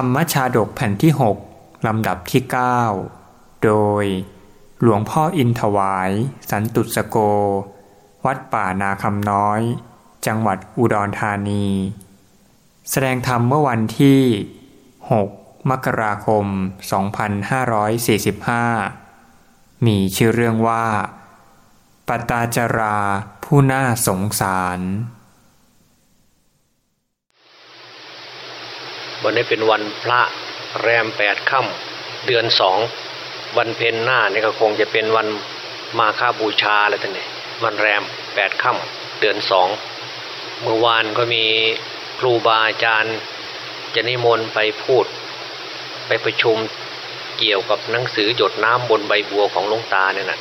รรมชาดกแผ่นที่ 6 ลำดับที่ 9 โดย หลวงพ่ออินถวาย สันตุสโก วัดป่านาคำน้อย จังหวัดอุดรธานี แสดงธรรมเมื่อวันที่ 6 มกราคม 2545 มีชื่อเรื่องว่า ปตาจราผู้น่าสงสาร วันนี้เป็นวันพระแรมแปดค่ำเดือนสองวันเพ็ญหน้านี่ก็คงจะเป็นวันมาฆบูชาอะไรต่างๆวันแรมแปดค่ำเดือนสองเมื่อวานก็มีครูบาอาจารย์จะนิมนต์ไปพูด ไปประชุมเกี่ยวกับหนังสือหยดน้ำบนใบบัวของหลวงตาเนี่ยนะ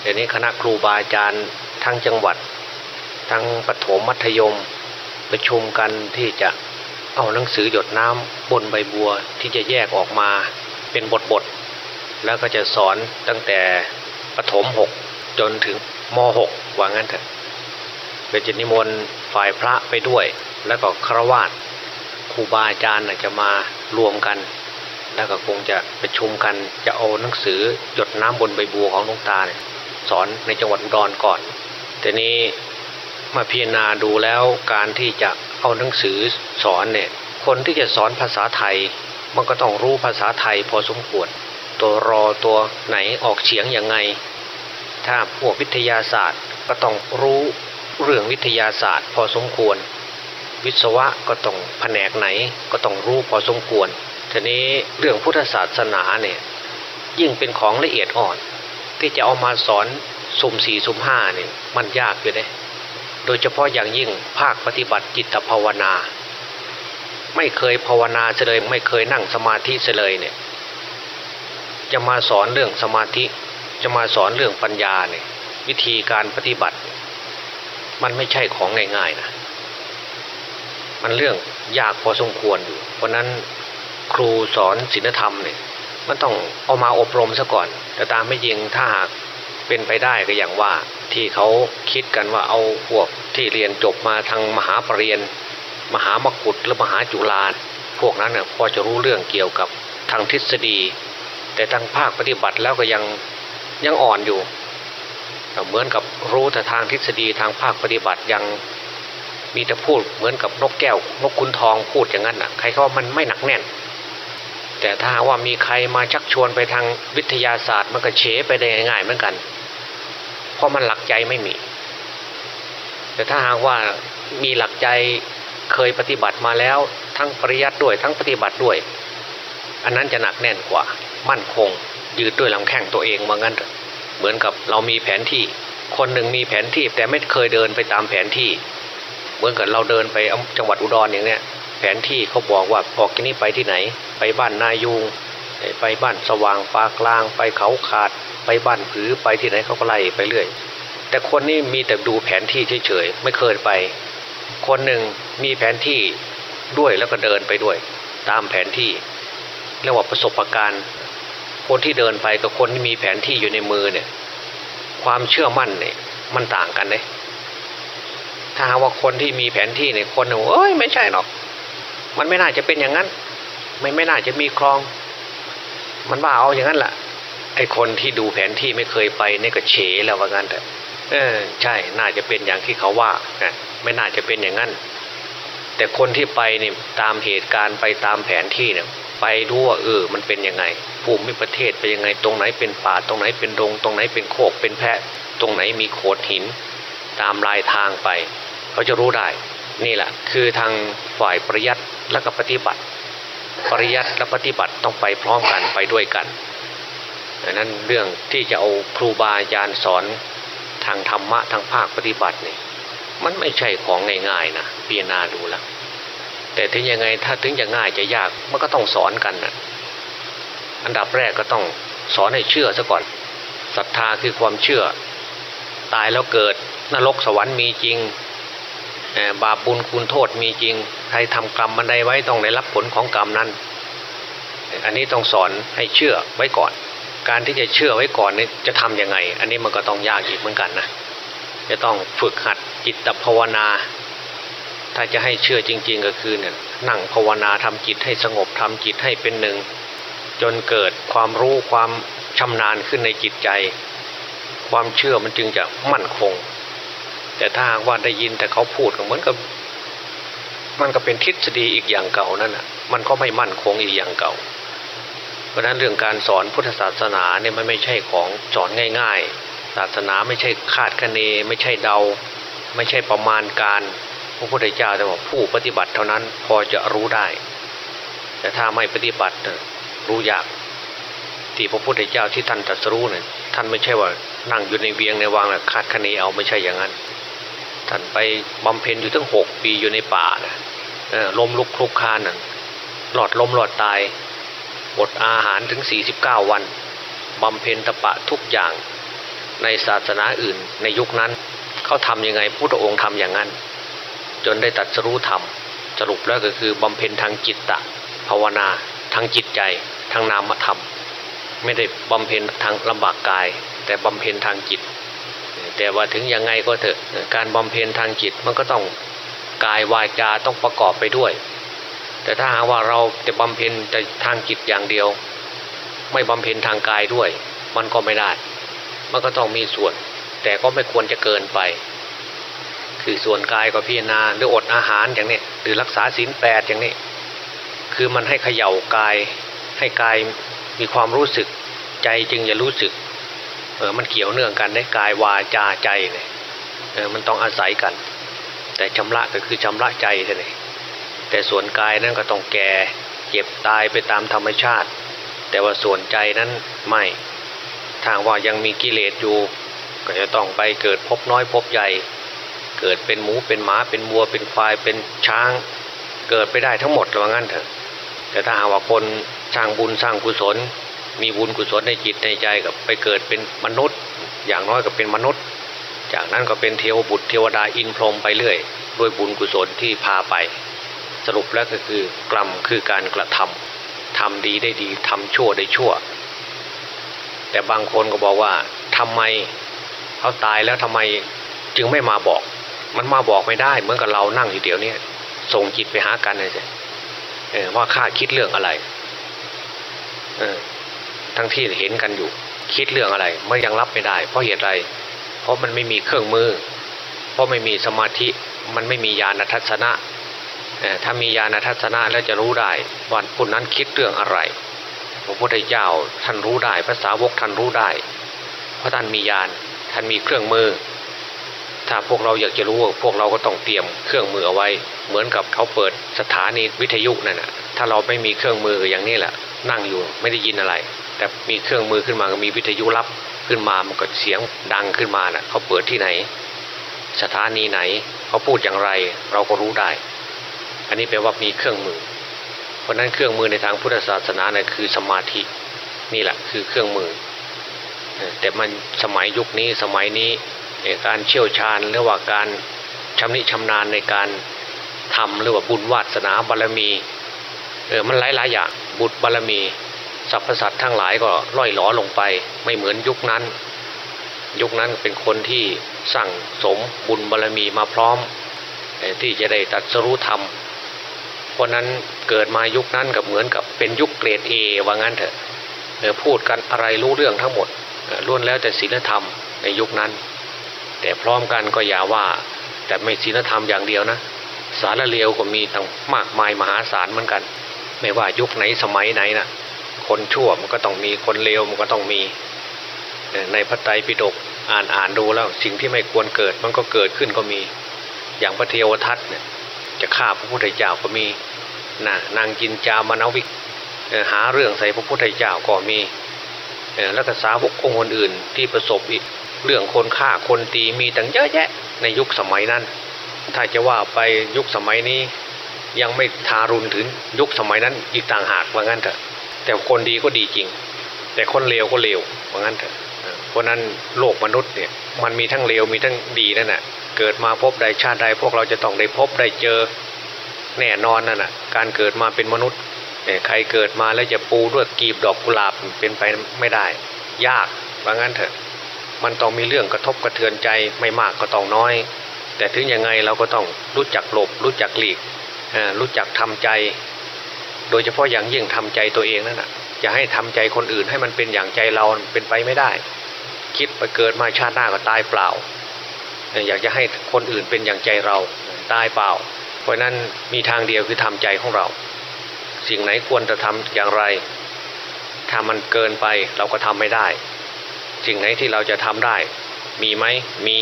เดี๋ยวนี้คณะครูบาอาจารย์ทั้งจังหวัด ทั้งปฐมมัธยมประชุมกันที่จะ เอาหนังสือหยดน้ำบนใบบัวที่จะแยกออกมาเป็นบทบท แล้วก็จะสอนตั้งแต่ปฐมหกจนถึงมหกว่างั้นเถอะเป็นจินิมนต์ฝ่ายพระไปด้วย แล้วก็ครวาสครูบาอาจารย์จะมารวมกัน แล้วก็คงจะประชุมกันจะเอาหนังสือหยดน้ำบนใบบัวของหลวงตาเนี่ยสอนในจังหวัดอุดรก่อน แต่นี้มาพิจารณาดูแล้วการที่จะ เอาหนังสือสอนเนี่ยคนที่จะสอนภาษาไทย มันก็ต้องรู้ภาษาไทยพอสมควร ตัวรอตัวไหนออกเฉียงยังไง ถ้าพวกวิทยาศาสตร์ก็ต้องรู้เรื่องวิทยาศาสตร์พอสมควร วิศวะก็ต้องแผนกไหนก็ต้องรู้พอสมควรทีนี้เรื่องพุทธศาสนาเนี่ยยิ่งเป็นของละเอียดอ่อน ที่จะเอามาสอนสุ่มสี่สุ่มห้าเนี่ยมันยากอยู่เลย โดยเฉพาะอย่างยิ่งภาคปฏิบัติจิตภาวนา ไม่เคยภาวนาเลยไม่เคยนั่งสมาธิเลยเนี่ยจะมาสอนเรื่องสมาธิ จะมาสอนเรื่องปัญญาเนี่ยวิธีการปฏิบัติ มันไม่ใช่ของง่ายๆนะมันเรื่องยากพอสมควรอยู่เพราะนั้นครูสอนศีลธรรมเนี่ยมันต้องเอามาอบรมซะก่อน แต่ตามไม่ยิงถ้าหากเป็นไปได้ก็อย่างว่า ที่เขาคิดกันว่าเอาพวกที่เรียนจบมาทางมหาปรริญญามหามกุฏหรือมหาจุฬาพวกนั้นเนี่ยพอจะรู้เรื่องเกี่ยวกับทางทฤษฎี แต่ทางภาคปฏิบัติแล้วก็ยังยังอ่อนอยู่ เหมือนกับรู้แต่ทางทฤษฎีทางภาคปฏิบัติยังมีแต่พูดเหมือนกับนกแก้วนกคุณทองพูดอย่างนั้นอะใครเขามันไม่หนักแน่น แต่ถ้าว่ามีใครมาชักชวนไปทางวิทยาศาสตร์มันก็เฉไปได้ง่ายๆเหมือนกัน ราะมันหลักใจไม่มี แต่ถ้าหากว่ามีหลักใจเคยปฏิบัติมาแล้วทั้งปริยัติด้วยทั้งปฏิบัติด้วย อันนั้นจะหนักแน่นกว่า มั่นคง ยืดด้วยลำแข้งตัวเองมางั้น เหมือนกับเรามีแผนที่ คนหนึ่งมีแผนที่แต่ไม่เคยเดินไปตามแผนที่ เหมือนกับเราเดินไปจังหวัดอุดรอย่างเนี้ยแผนที่เขาบอกว่าออกที่นี่ไปที่ไหน ไปบ้านนายูง ไปบ้านสว่างปากลาง ไปเขาขาด ไปบ้านผือไปที่ไหนเขาก็ไล่ไปเรื่อย แต่คนนี้มีแต่ดูแผนที่เฉยๆไม่เคยไป คนหนึ่งมีแผนที่ด้วยแล้วก็เดินไปด้วย ตามแผนที่เรียกว่าประสบการณ์ คนที่เดินไปกับคนที่มีแผนที่อยู่ในมือเนี่ย ความเชื่อมั่นเนี่ยมันต่างกันเลยถ้าหาว่าคนที่มีแผนที่เนี่ยคนหนึ่งเอ้ยไม่ใช่หรอก มันไม่น่าจะเป็นอย่างนั้น ไม่ไม่น่าจะมีคลอง มันว่าเอาอย่างนั้นแหละไอ้คนที่ดูแผนที่ไม่เคยไปนี่ก็เฉแล้วว่างั้นแต่เออใช่น่าจะเป็นอย่างที่เขาว่าไม่น่าจะเป็นอย่างนั้น แต่คนที่ไปเนี่ยตามเหตุการณ์ไปตามแผนที่เนี่ยไปดูว่าเออมันเป็นยังไงภูมิประเทศเป็นยังไงตรงไหนเป็นป่าตรงไหนเป็นดงตรงไหนเป็นโคกเป็นแพะ ตรงไหนมีโขดหิน ตามลายทางไป เขาจะรู้ได้ นี่แหละคือทางฝ่ายปริยัติและก็ปฏิบัติ ปริยัติและปฏิบัติต้องไปพร้อมกันไปด้วยกันดังนั้นเรื่องที่จะเอาครูบาอาจารย์สอนทางธรรมะทางภาคปฏิบัตินี่มันไม่ใช่ของง่ายๆนะพิจารณาดูแล้วแต่ถึงยังไงถ้าถึงจะง่ายจะยากมันก็ต้องสอนกันนะอันดับแรกก็ต้องสอนให้เชื่อซะก่อนศรัทธาคือความเชื่อ ตายแล้วเกิดนรกสวรรค์มีจริง บาปบุญคุณโทษมีจริง ใครทำกรรมมันใดไว้ต้องได้รับผลของกรรมนั้น อันนี้ต้องสอนให้เชื่อไว้ก่อน การที่จะเชื่อไว้ก่อนนี่จะทํำยังไง อันนี้มันก็ต้องยากอีกเหมือนกันนะจะต้องฝึกหัดจิตภาวนา ถ้าจะให้เชื่อจริง ๆ ก็คือเนี่ยนั่งภาวนาทำจิตให้สงบทำจิตให้เป็นหนึ่ง จนเกิดความรู้ความชำนาญขึ้นในจิตใจ ความเชื่อมันจึงจะมั่นคง แต่ถ้าหากว่าได้ยินแต่เขาพูดก็เหมือนกับ มันก็เป็นทฤษฎีอีกอย่างเก่านั่นอะมันก็ไม่มั่นคงอีกอย่างเก่า เพราะนั้นเรื่องการสอนพุทธศาสนาเนี่ยมันไม่ใช่ของสอนง่าย ๆ ศาสนาไม่ใช่คาดคะเน ไม่ใช่เดา ไม่ใช่ประมาณการพระพุทธเจ้าแต่ว่าผู้ปฏิบัติเท่านั้นพอจะรู้ได้ แต่ถ้าไม่ปฏิบัติรู้ยากที่พระพุทธเจ้าที่ท่านตรัสรู้เนี่ยท่านไม่ใช่ว่านั่งอยู่ในเวียงในวังแล้วคาดคะเนเอาไม่ใช่อย่างนั้น ท่านไปบำเพ็ญอยู่ตั้งหกปีอยู่ในป่านะล้มลุกคลุกคานนะหลอดล้มหลอดตายอดอาหารถึง 49 วันบำเพ็ญตะปะทุกอย่างในศาสนาอื่นในยุคนั้นเขาทำยังไงพุทธองค์ทำอย่างนั้น จนได้ตัดสรู้ธรรม สรุปแล้วก็คือบำเพ็ญทางจิตตะภาวนาทางจิตใจทางนามธรรม ไม่ได้บำเพ็ญทางลำบากกาย แต่บำเพ็ญทางจิต แต่ว่าถึงยังไงก็เถอะการบำเพ็ญทางจิตมันก็ต้องกายวาจาต้องประกอบไปด้วย แต่ถ้าหากว่าเราจะบำเพ็ญแต่ทางจิตอย่างเดียว ไม่บำเพ็ญทางกายด้วย มันก็ไม่ได้ มันก็ต้องมีส่วน แต่ก็ไม่ควรจะเกินไป คือส่วนกายก็พิจารณาหรืออดอาหารอย่างนี้หรือรักษาศีลแปดอย่างนี้คือมันให้เขย่ากายให้กายมีความรู้สึกใจจึงจะรู้สึก เออมันเกี่ยวเนื่องกันได้กายวาจาใจเนี่ยเออมันต้องอาศัยกัน แต่ชำระก็คือชำระใจเท่านี้แต่ส่วนกายนั้นก็ต้องแก่เจ็บตายไปตามธรรมชาติ แต่ว่าส่วนใจนั้นไม่ทางว่ายังมีกิเลสอยู่ ก็จะต้องไปเกิดพบน้อยพบใหญ่ เกิดเป็นหมูเป็นหมาเป็นวัวเป็นควายเป็นช้าง เกิดไปได้ทั้งหมดว่างั้นเถอะแต่ถ้าหากว่าคนสร้างบุญสร้างกุศล มีบุญกุศลในจิตในใจกับไปเกิดเป็นมนุษย์ อย่างน้อยก็เป็นมนุษย์ จากนั้นก็เป็นเทวบุตรเทวดาอินพรหมไปเรื่อยด้วยบุญกุศลที่พาไป สรุปแล้วก็คือกรรมคือการกระทำทำดีได้ดีทำชั่วได้ชั่ว แต่บางคนก็บอกว่าทำไมเขาตายแล้วทำไมจึงไม่มาบอก มันมาบอกไม่ได้เหมือนกับเรานั่งอยู่เดี๋ยวนี้ส่งจิตไปหากันเลยสิว่าข้าคิดเรื่องอะไร เออ ทั้งที่เห็นกันอยู่ คิดเรื่องอะไรไม่ยังรับไม่ได้ เพราะเหตุไร เพราะมันไม่มีเครื่องมือ เพราะไม่มีสมาธิมันไม่มีญาณทัศนะถ้ามีญาณทัศนะแล้วจะรู้ได้ว่าผู้นั้นคิดเรื่องอะไรพระพุทธเจ้าท่านรู้ได้ภาษาวกท่านรู้ได้ เพราะท่านมีญาณท่านมีเครื่องมือ ถ้าพวกเราอยากจะรู้พวกเราก็ต้องเตรียมเครื่องมือเอาไว้ เหมือนกับเขาเปิดสถานีวิทยุนั่นนะถ้าเราไม่มีเครื่องมืออย่างนี้แหละนั่งอยู่ไม่ได้ยินอะไร แต่มีเครื่องมือขึ้นมาก็มีวิทยุรับขึ้นมามันก็เสียงดังขึ้นมานะ่ะเขาเปิดที่ไหน สถานีไหนเขาพูดอย่างไรเราก็รู้ได้ อันนี้แปลว่ามีเครื่องมือ เพราะนั้นเครื่องมือในทางพุทธศาสนาเนะ่ะคือสมาธินี่แหละคือเครื่องมือ แต่มันสมัยยุคนี้สมัยนี้การเชี่ยวชาญหรือว่าการชำนิชำนาญในการทำหรือว่าบุญวาสนาบารรมีเออมันหลายหลายอย่างบุญบารรมี สรรพสัตว์ทั้งหลายก็ล่อยหลอลงไป ไม่เหมือนยุคนั้น ยุคนั้นเป็นคนที่สั่งสมบุญบารรมีมาพร้อม ที่จะได้ตัดสรู้ธรรมเพราะนั้นเกิดมายุคนั้นกับเหมือนกับเป็นยุคเกรดเอว่างั้นเถอะพูดกันอะไรรู้เรื่องทั้งหมดล้วนแล้วแต่ศีลธรรมในยุคนั้น แต่พร้อมกันก็อย่าว่า แต่ไม่ศีลธรรมอย่างเดียวนะ สารเลวก็มีตั้งมากมายมหาศาลเหมือนกัน ไม่ว่ายุคไหนสมัยไหนนะ คนชั่วมันก็ต้องมีคนเลวมันก็ต้องมี ในพระไตรปิฎกอ่านอ่านดูแล้ว สิ่งที่ไม่ควรเกิดมันก็เกิดขึ้นก็มี อย่างพระเทวทัตเนี่ยจะฆ่าพระพุทธเจ้าก็มีนะนางจินจามานวิกหาเรื่องใส่พระพุทธเจ้าก็มีแล้วก็สาวกองค์อื่นที่ประสบอีกเรื่องคนฆ่าคนตีมีตั้งเยอะแยะในยุคสมัยนั้น ถ้าจะว่าไปยุคสมัยนี้ยังไม่ทารุณถึงยุคสมัยนั้นอีกต่างหากว่างั้นเถอะ แต่คนดีก็ดีจริง แต่คนเลวก็เลวว่างั้นเถอะเพราะนั้นโลกมนุษย์เนี่ยมันมีทั้งเลวมีทั้งดีนั่นแหะเกิดมาพบใดชาติใดพวกเราจะต้องได้พบได้เจอแน่นอนนั่นแหะการเกิดมาเป็นมนุษย์ใครเกิดมาแล้วจะปูด้วยกีบดอกกุหลาบเป็นไปไม่ได้ ยากว่างั้นเถอะ มันต้องมีเรื่องกระทบกระเทือนใจไม่มากก็ต้องน้อย แต่ถึงยังไงเราก็ต้องรู้จักหลบ รู้จักหลีกรู้จักทำใจ โดยเฉพาะอย่างยิ่งทำใจตัวเองนั่นแหะจะให้ทำใจคนอื่นให้มันเป็นอย่างใจเราเป็นไปไม่ได้ คิดไปเกิดมาชาติหน้าก็ตายเปล่า อยากจะให้คนอื่นเป็นอย่างใจเราตายเปล่า เพราะนั้นมีทางเดียวคือทำใจของเรา สิ่งไหนควรจะทำอย่างไรถ้ามันเกินไปเราก็ทำไม่ได้ สิ่งไหนที่เราจะทำได้ มีไหมมี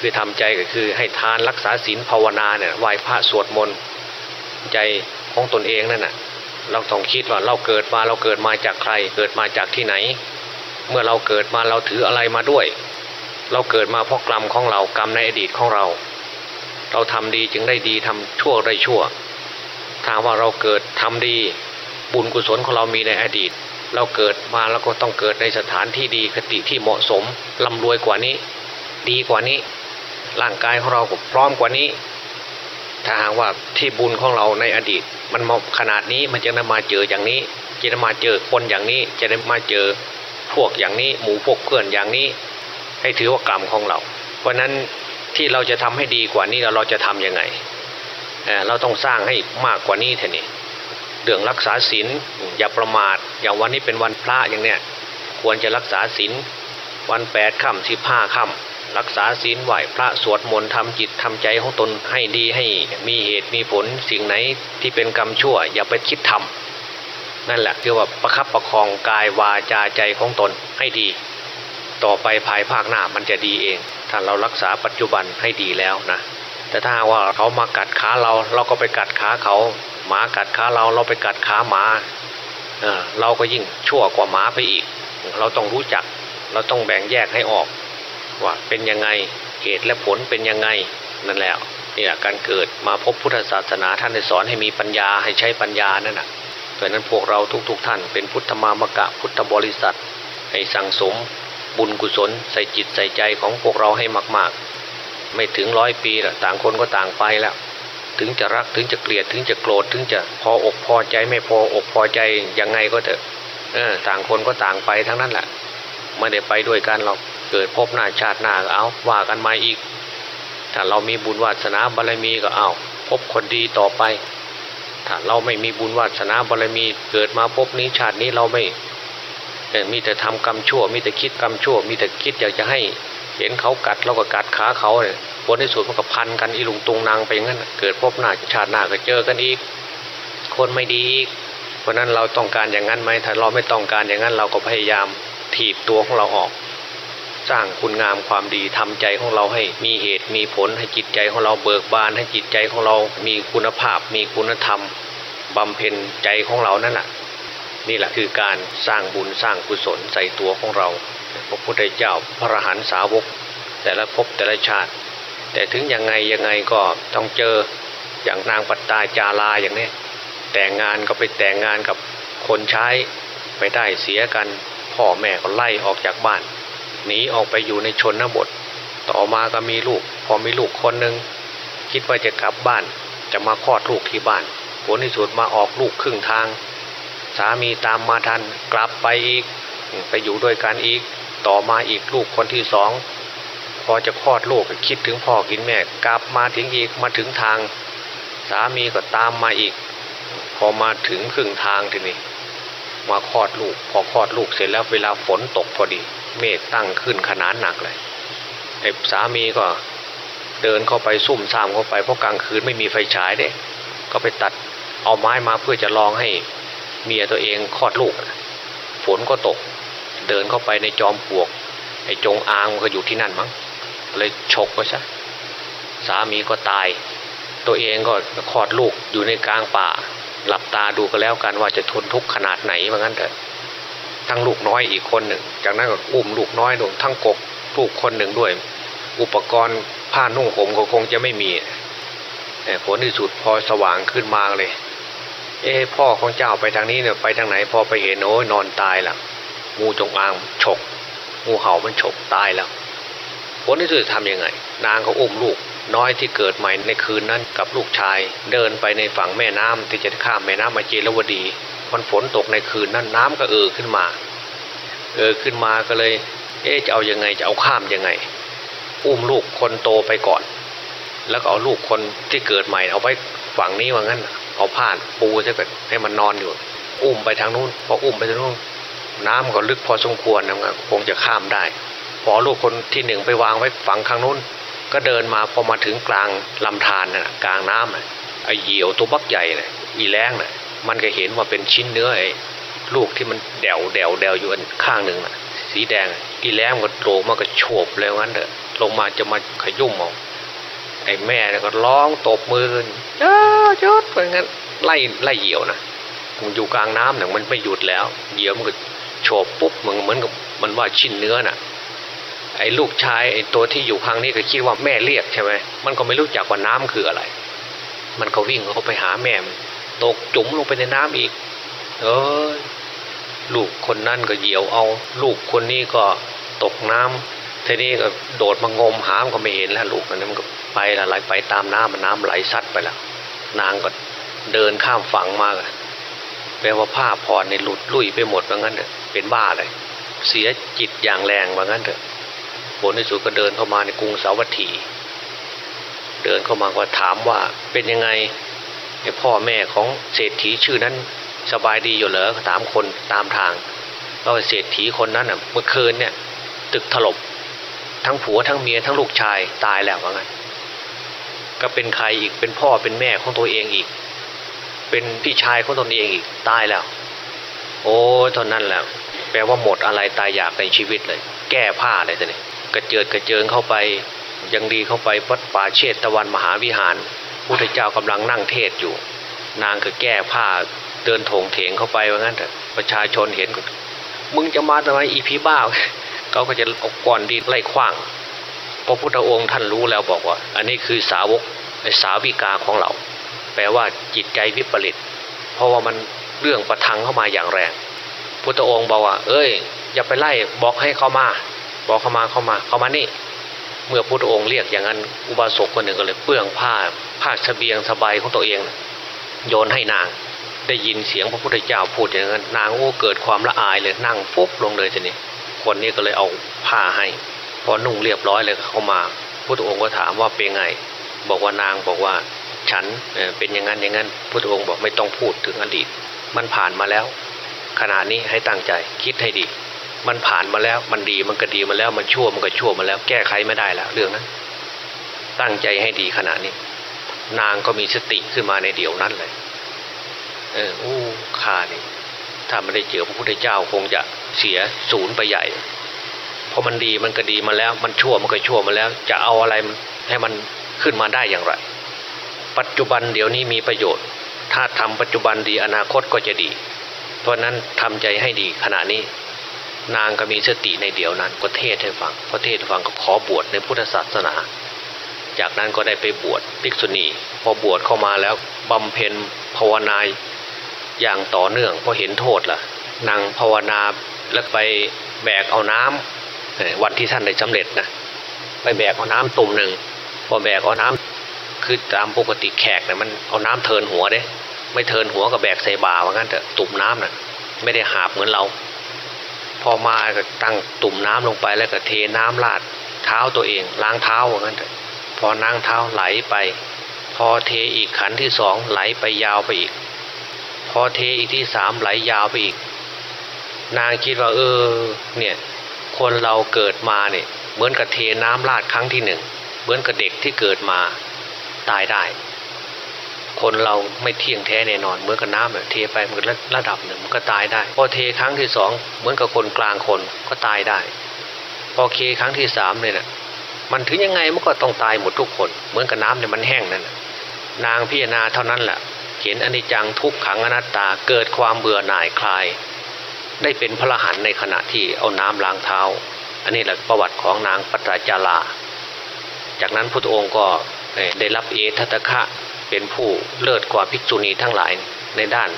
คือทำใจก็คือให้ทานรักษาศีลภาวนาเนี่ยไหว้พระสวดมนต์ใจ ของตนเองนั่นน่ะ เราต้องคิดว่าเราเกิดมาเราเกิดมาจากใคร เกิดมาจากที่ไหน เมื่อเราเกิดมาเราถืออะไรมาด้วย เราเกิดมาเพราะกรรมของเรากรรมในอดีตของเรา เราทำดีจึงได้ดีทำชั่วได้ชั่วถามว่าเราเกิดทำดีบุญกุศลของเรามีในอดีต เราเกิดมาแล้วก็ต้องเกิดในสถานที่ดีคติที่เหมาะสมร่ารวยกว่านี้ ดีกว่านี้ ร่างกายของเราก็พร้อมกว่านี้ ถ้าหากว่าที่บุญของเราในอดีต มันมาขนาดนี้มันจะได้มาเจออย่างนี้ จะได้มาเจอคนอย่างนี้ จะได้มาเจอพวกอย่างนี้ หมูพวกเพื่อนอย่างนี้ ให้ถือว่ากรรมของเรา เพราะนั้นที่เราจะทำให้ดีกว่านี้เราจะทํำยังไงเราต้องสร้างให้มากกว่านี้เท่านี้เรื่องรักษาศีลอย่าประมาท อย่างวันนี้เป็นวันพระอย่างเนี้ยควรจะรักษาศีลวันแปดค่ำสิบห้าค่ำ รักษาศีลไหวพระสวดมนต์ทำจิตทำใจของตนให้ดีให้มีเหตุมีผลสิ่งไหนที่เป็นกรรมชั่ว อย่าไปคิดทำนั่นแหละคือว่าประคับประคองกายวาจาใจของตนให้ดี ต่อไปภายภาคหน้ามันจะดีเอง ถ้าเรารักษาปัจจุบันให้ดีแล้วนะแต่ถ้าว่าเขามากัดขาเราเราก็ไปกัดขาเขาหมากัดขาเราเราไปกัดขาหมาเเราก็ยิ่งชั่วกว่าหมาไปอีก เราต้องรู้จัก เราต้องแบ่งแยกให้ออก ว่าเป็นยังไงเหตุและผลเป็นยังไงนั่นแหละนี่แหละการเกิดมาพบพุทธศาสนาท่านได้สอนให้มีปัญญาให้ใช้ปัญญานั่นแหะเพราะนั้นพวกเราทุกๆทท่าน เป็นพุทธมามกะพุทธบริษัท ให้สั่งสม บุญกุศล ใส่จิตใส่ใจของพวกเราให้มาก ๆ ไม่ถึงร้อยปีละต่างคนก็ต่างไปแล้ว ถึงจะรักถึงจะเกลียดถึงจะโกรธถึงจะพออกพอใจไม่พออกพอใจยังไงก็เถอะต่างคนก็ต่างไปทั้งนั้นแหละไม่ได้ไปด้วยกันเรา เกิดพบหน้าชาติหน้าก็เอาว่ากันมาอีก ถ้าเรามีบุญวาสนาบารมีก็เอาพบคนดีต่อไป ถ้าเราไม่มีบุญวาสนาบารมีเกิดมาพบนี้ชาตินี้เราไม่มีแต่ทำกรรมชั่ว มีแต่คิดกรรมชั่ว มีแต่คิดอยากจะให้เห็นเขากัดเราก็กัดขาเขาเนี่ยผลที่สุดมันก็พันกันอีลุงตุงนางไปงั้นเกิดพบหน้าชาติหน้าก็เจอกันอีก คนไม่ดีอีกเพราะนั้นเราต้องการอย่างนั้นไหมถ้าเราไม่ต้องการอย่างนั้นเราก็พยายามถีบตัวของเราออก สร้างคุณงามความดีทำใจของเราให้มีเหตุมีผลให้จิตใจของเราเบิกบาน ให้จิตใจของเรามีคุณภาพ มีคุณธรรมบำเพ็ญใจของเรานั่นแหละนี่แหละคือการสร้างบุญสร้างกุศลใส่ตัวของเรา พระพุทธเจ้าพระรหันตสาวก แต่ละภพแต่ละชาติ แต่ถึงยังไงยังไงก็ต้องเจออย่างนางปัตตาจาราอย่างนี้แต่งงานก็ไปแต่งงานกับคนใช้ไปได้เสียกันพ่อแม่ก็ไล่ออกจากบ้าน หนีออกไปอยู่ในชนบท ต่อมาก็มีลูก พอมีลูกคนหนึ่งคิดว่าจะกลับบ้าน จะมาคลอดลูกที่บ้านผลที่สุดมาออกลูกครึ่งทาง สามีตามมาทันกลับไปอีก ไปอยู่ด้วยกันอีก ต่อมาอีกลูกคนที่สองพอจะคลอดลูกคิดถึงพ่อกินแม่ กลับมาถึงอีกมาถึงทาง สามีก็ตามมาอีก พอมาถึงครึ่งทางทีนี้ มาคลอดลูก พอคลอดลูกเสร็จแล้วเวลาฝนตกพอดี เมฆตั้งขึ้นขนาดหนักเลยไอ้สามีก็เดินเข้าไปซุ่มซ่ามเข้าไปเพราะกลางคืนไม่มีไฟฉายเด็ก็ไปตัดเอาไม้มาเพื่อจะลองให้เมียตัวเองคลอดลูก ฝนก็ตก เดินเข้าไปในจอมปลวก ไอ้จงอางก็อยู่ที่นั่นมั้งเลยฉกไปซะสามีก็ตาย ตัวเองก็คลอดลูกอยู่ในกลางป่า หลับตาดูก็แล้วกันว่าจะทนทุกข์ขนาดไหนเหมือนกันเถอะทั้งลูกน้อยอีกคนหนึ่ง จากนั้นก็อุ้มลูกน้อยลงทั้งกกลูกคนหนึ่งด้วย อุปกรณ์ผ้านุ่งห่มก็คงจะไม่มีแต่ผลที่สุดพอสว่างขึ้นมาเลย เอ้พ่อของเจ้าไปทางนี้เนี่ยไปทางไหนพอไปเห็นโอ้ยนอนตายละงูจงอางฉกงูเห่ามันฉกตายแล้วผลที่สุดทำยังไง นางก็อุ้มลูก น้อยที่เกิดใหม่ในคืนนั้นกับลูกชาย เดินไปในฝั่งแม่น้ำที่จะข้ามแม่น้ำมาเจรวดีมันฝนตกในคืนนั้นน้ำก็เออขึ้นมา เออขึ้นมาก็เลย เอ๊จะเอายังไงจะเอาข้ามยังไง อุ้มลูกคนโตไปก่อน แล้วก็เอาลูกคนที่เกิดใหม่ เอาไว้ฝั่งนี้ว่างั้น เอาผ้าปูจะกิดให้มันนอนอยู่ อุ้มไปทางนู้นพออุ้มไปทางนู้นน้ำก็ลึกพอสมควรนะคงจะข้ามได้ พอลูกคนที่หนึ่งไปวางไว้ฝั่งข้างนู้น ก็เดินมาพอมาถึงกลางลำธารน่ะกลางน้ำนะไอเหยี่ยวตัวบักใหญ่นะอีแรงนะมันก็เห็นว่าเป็นชิ้นเนื้อไอ้ลูกที่มันเดวเดวเดวอยู่อันข้างหนึ่งน่ะสีแดงอีแรงมันโผล่มาก็โฉบแล้วงั้นเถอะลงมาจะมาขยุ่มเอาไอ้แม่ก็ร้องตบมือกันเจ้าจดไปงั้นไล่ไล่เหยี่ยวนะมันอยู่กลางน้ำเนี่ยมันไม่หยุดแล้วเหยี่ยวมันก็โฉบปุ๊บมันเหมือนกับมันว่าชิ้นเนื้อน่ะ ไอ้ลูกชายไอ้ตัวที่อยู่ข้างนี้ก็คิดว่าแม่เรียกใช่ไหมมันก็ไม่รู้จักว่าน้ำคืออะไร มันก็วิ่งเข้าไปหาแม่มันตกจุ๋มลงไปในน้ำอีก เออลูกคนนั่นก็เหยียวเอา ลูกคนนี้ก็ตกน้ำทีนี้ก็โดดมางมหามก็ไม่เห็นแล้วลูกนั้นมันก็ไปละไหลไปตามน้ำมันน้ำไหลซัดไปแล้วนางก็เดินข้ามฝั่งมาแปลว่าผ้าผ่อนในหลุดลุ่ยไปหมดว่างั้นเถอะเป็นบ้าเลย เสียจิตอย่างแรงว่างั้นเถอะ ผลที่สุดก็เดินเข้ามาในกรุงสาวัตถี เดินเข้ามาก็ถามว่าเป็นยังไงพ่อแม่ของเศรษฐีชื่อนั้นสบายดีอยู่เหรอถามคนตามทางเราเศรษฐีคนนั้นอะเมื่อคืนเนี่ย ตึกถล่มทั้งผัวทั้งเมียทั้งลูกชายตายแล้วว่างั้นก็เป็นใครอีกเป็นพ่อเป็นแม่ของตัวเองอีก เป็นพี่ชายของตนเองอีกตายแล้ว โอ้ตอนนั้นแหละแปลว่าหมดอะไรตายอยากในชีวิตเลย แก้ผ้าเลยทีนี้ กระเจิดกระเจิงเข้าไปยังดีเข้าไปวัดป่าเชตตะวันมหาวิหารพุทธเจ้ากำลังนั่งเทศอยู่ นางก็แก้ผ้าเดินโถงเถงเข้าไปว่างั้นเถอะประชาชนเห็นมึงจะมาทำไมอีพีบ้าเขาก็จะเอาก่อนดีไล่ขว้างพระพุทธองค์ท่านรู้แล้วบอกว่า อันนี้คือสาวกสาวิกาของเรา แปลว่าจิตใจวิปริต เพราะว่ามันเรื่องประทังเข้ามาอย่างแรง พุทธองค์บอกว่า เอ้ย อย่าไปไล่บอกให้เขามา บอกเขามาเข้ามาเข้ามานี่ เมื่อพุทธองค์เรียกอย่างนั้นอุบาสกคนหนึ่งก็เลยเปื้องผ้าผ้าเสบียงสบายของตัวเอง โยนให้นาง ได้ยินเสียงพระพุทธเจ้าพูดอย่างนั้น นางโอ้เกิดความละอายเลยนั่งปุ๊บลงเลยทีนี้คนนี้ก็เลยเอาผ้าให้พอนุ่งเรียบร้อยเลยเข้ามาพระองค์ก็ถามว่าเป็นไง บอกว่านางบอกว่าฉันเป็นอย่างนั้นอย่างนั้นพระองค์บอกไม่ต้องพูดถึงอดีต มันผ่านมาแล้ว ขณะนี้ให้ตั้งใจคิดให้ดี มันผ่านมาแล้ว มันดีมันก็ดีมาแล้ว มันชั่วมันก็ชั่วมาแล้ว แก้ไขไม่ได้แล้วเรื่องนั้น ตั้งใจให้ดีขณะนี้ นางก็มีสติขึ้นมาในเดี๋ยวนั้นเลย เออโอ้ข้านี่ ถ้าไม่ได้เจอพระพุทธเจ้าคงจะเสียศูนย์ไปใหญ่เพราะมันดีมันก็ดีมาแล้ว มันชั่วมันก็ชั่วมาแล้ว จะเอาอะไรให้มันขึ้นมาได้อย่างไร ปัจจุบันเดี๋ยวนี้มีประโยชน์ ถ้าทำปัจจุบันดีอนาคตก็จะดี เพราะนั้นทำใจให้ดีขณะนี้ นางก็มีสติในเดี๋ยวนั้นก็เทศให้ฟังพอเทศฟังก็ขอบวชในพุทธศาสนา จากนั้นก็ได้ไปบวชภิกษุณี พอบวชเข้ามาแล้วบำเพ็ญภาวนาอย่างต่อเนื่องพอเห็นโทษละ่ะนั่งภาวนาแล้วไปแบกเอาน้ำวันที่ท่านได้สาเร็จนะไปแบกเอาน้ำตุ่มหนึ่งพอแบกเอาน้ำคือตามปกติแขกเนี่ยมันเอาน้ำเทินหัวเด้ ไม่เทินหัวกับแบกใส่บาว่างั้นเถอะตุ่มน้ำนะ่ะไม่ได้หาบเหมือนเรา พอมาก็ตั้งตุ่มน้ำลงไปแล้วก็เทน้ำลาดเท้าตัวเอง ล้างเท้าว่างั้นพอนั่งเท้าไหลไป พอเทอีกขันที่สองไหลไปยาวไปอีก พอเทอีกที่สามไหลยาวไปอีก นางคิดว่า เออ เนี่ย คนเราเกิดมาเนี่ย เหมือนกับเทน้ำลาดครั้งที่หนึ่งเหมือนกับเด็กที่เกิดมาตายได้ คนเราไม่เที่ยงแท้แน่นอนเหมือนกับน้ำเนี่ยเทไปมันระดับหนึ่งมันก็ตายได้ พอเทครั้งที่สองเหมือนกับคนกลางคนก็ตายได้ พอเคครั้งที่สามเนี่ยนะมันถึงยังไงมันก็ต้องตายหมดทุกคน เหมือนกับน้ำเนี่ยมันแห้งนั่นนางพิจารณาเท่านั้นแหละเห็นอนิจจังทุกขังอนัตตาเกิดความเบื่อหน่ายคลาย ได้เป็นพระหันในขณะที่เอาน้ำล้างเท้า อันนี้แหละประวัติของนางปัตจาลาจากนั้นพระองค์ก็ได้รับเอทัตคะ เป็นผู้เลิศกว่าภิกษุณีทั้งหลายในด้าน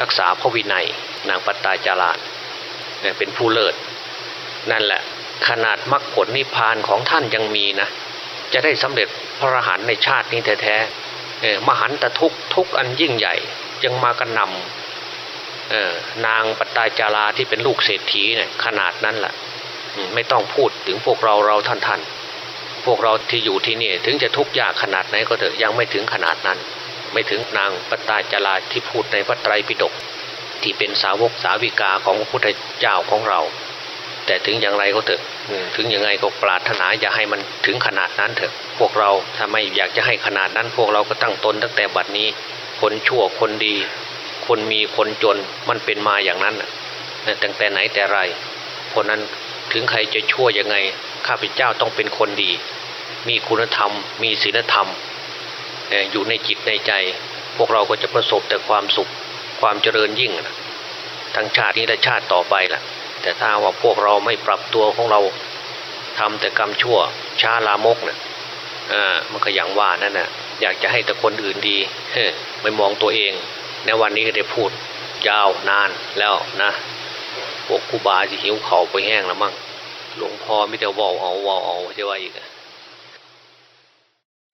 รักษาพระวินัย นางปัตตาจาราเนี่ยเป็นผู้เลิศ นั่นแหละ ขนาดมรรคผลนิพพานของท่านยังมีนะ จะได้สำเร็จพระอรหันต์ในชาตินี้แท้ๆมหันตทุกทุกอันยิ่งใหญ่จึงมากันนำนางปัตาจาราที่เป็นลูกเศรษฐีเนี่ยขนาดนั้นแหละไม่ต้องพูดถึงพวกเราเราท่านท่าน พวกเราที่อยู่ที่นี่ ถึงจะทุกข์ยากขนาดไหนก็เถอะยังไม่ถึงขนาดนั้น ไม่ถึงนางปตาจลาที่พูดในพระไตรปิฎกที่เป็นสาวกสาวิกาของพระพุทธเจ้าของเรา แต่ถึงอย่างไรก็เถอะถึงยังไงก็ปรารถนาอย่าให้มันถึงขนาดนั้นเถอะ พวกเราถ้าไม่อยากจะให้ขนาดนั้น พวกเราก็ตั้งตนตั้งแต่บัดนี้ คนชั่วคนดี คนมีคนจนมันเป็นมาอย่างนั้นตั้งแต่ไหนแต่ไรคนนั้น ถึงใครจะชั่วยังไง ข้าพเจ้าต้องเป็นคนดี มีคุณธรรม มีศีลธรรม อยู่ในจิตในใจ พวกเราก็จะประสบแต่ความสุขความเจริญยิ่งทั้งชาตินี้และชาติต่อไปล่ะ แต่ถ้าว่าพวกเราไม่ปรับตัวของเราทำแต่กรรมชั่ว ช้าลามกเนะ่ะมันก็อย่างว่านั่นนะ่ะอยากจะให้แต่คนอื่นดีไม่มองตัวเองในวันนี้ก็ได้พูดยาวนานแล้วนะ วกกูบาจะหิวเข่าไปแห้งแล้วมั่งหลวงพ่อไม่ได้วอลเอาวอาเอาจะว่าอีกอะ